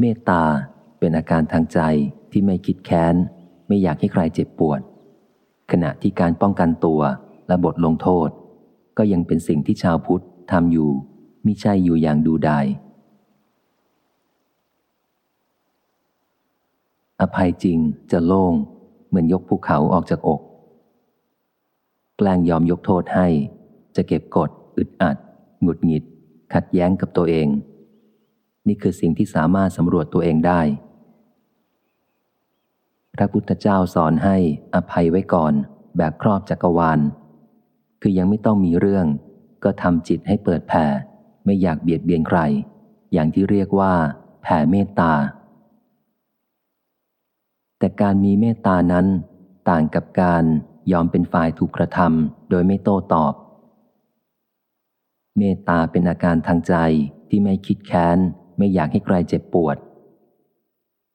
เมตตาเป็นอาการทางใจที่ไม่คิดแค้น ไม่อยากให้ใครเจ็บปวด ขณะที่การป้องกันตัวและบทลงโทษ ก็ยังเป็นสิ่งที่ชาวพุทธทำอยู่มิใช่อยู่อย่างดูดายอภัยจริงจะโล่ง เหมือนยกภูเขาออกจากอก แกล้งยอมยกโทษให้ จะเก็บกด อึดอัด หงุดหงิด ขัดแย้งกับตัวเอง นี่คือสิ่งที่สามารถสำรวจตัวเองได้ พระพุทธเจ้าสอนให้อภัยไว้ก่อน แบบครอบจักรวาล คือยังไม่ต้องมีเรื่อง ก็ทำจิตให้เปิดแผ่ ไม่อยากเบียดเบียนใคร อย่างที่เรียกว่าแผ่เมตตา แต่การมีเมตตานั้น ต่างกับการยอมเป็นฝ่ายถูกกระทำโดยไม่โต้ตอบ เมตตาเป็นอาการทางใจที่ไม่คิดแค้น ไม่อยากให้ใครเจ็บปวด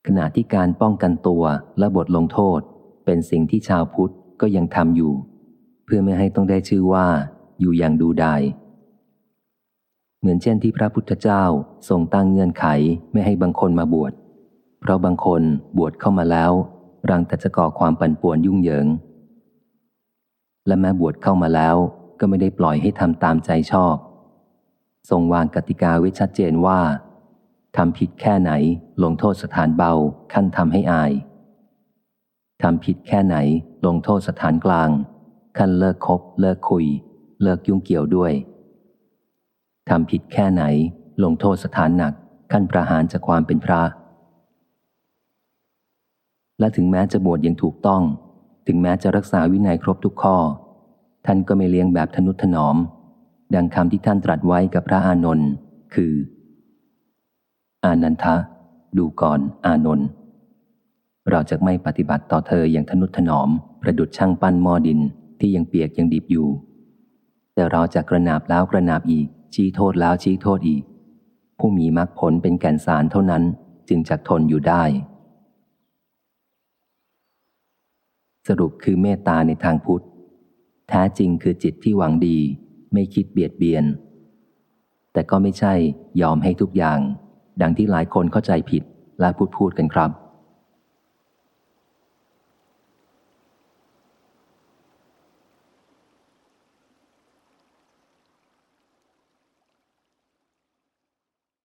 ขณะที่การป้องกันตัวและบทลงโทษ เป็นสิ่งที่ชาวพุทธก็ยังทำอยู่ เพื่อไม่ให้ต้องได้ชื่อว่า อยู่อย่างดูดายเหมือนเช่นที่พระพุทธเจ้าทรงตั้งเงื่อนไขไม่ให้บางคนมาบวช เพราะบางคนบวชเข้ามาแล้ว รังแต่จะก่อความปั่นป่วนยุ่งเหยิง และแม้บวชเข้ามาแล้วก็ไม่ได้ปล่อยให้ทำตามใจชอบ ทรงวางกติกาไว้ชัดเจนว่า ทำผิดแค่ไหน ลงโทษสถานเบา ขั้นทำให้อาย ทำผิดแค่ไหน ลงโทษสถานกลาง ขั้นเลิกคบ เลิกคุย เลิกยุ่งเกี่ยวด้วย ทำผิดแค่ไหน ลงโทษสถานหนัก ขั้นประหารจากความเป็นพระ และถึงแม้จะบวชยังถูกต้อง ถึงแม้จะรักษาวินัยครบทุกข้อ ท่านก็ไม่เลี้ยงแบบทนุถนอม ดังคำที่ท่านตรัสไว้กับพระอานนท์คือ อานันทะ ดูก่อนอานนท์เราจะไม่ปฏิบัติต่อเธออย่างทนุถนอม ประดุดช่างปั้นหม้อดินที่ยังเปียกยังดิบอยู่ แต่เราจะกระนาบแล้วกระนาบอีก ชี้โทษแล้วชี้โทษอีก ผู้มีมรรคผลเป็นแก่นสารเท่านั้นจึงจะทนอยู่ได้ สรุปคือเมตตาในทางพุทธ แท้จริงคือจิตที่หวังดี ไม่คิดเบียดเบียน แต่ก็ไม่ใช่ยอมให้ทุกอย่าง ดังที่หลายคนเข้าใจผิดและพูดพูดกันครับ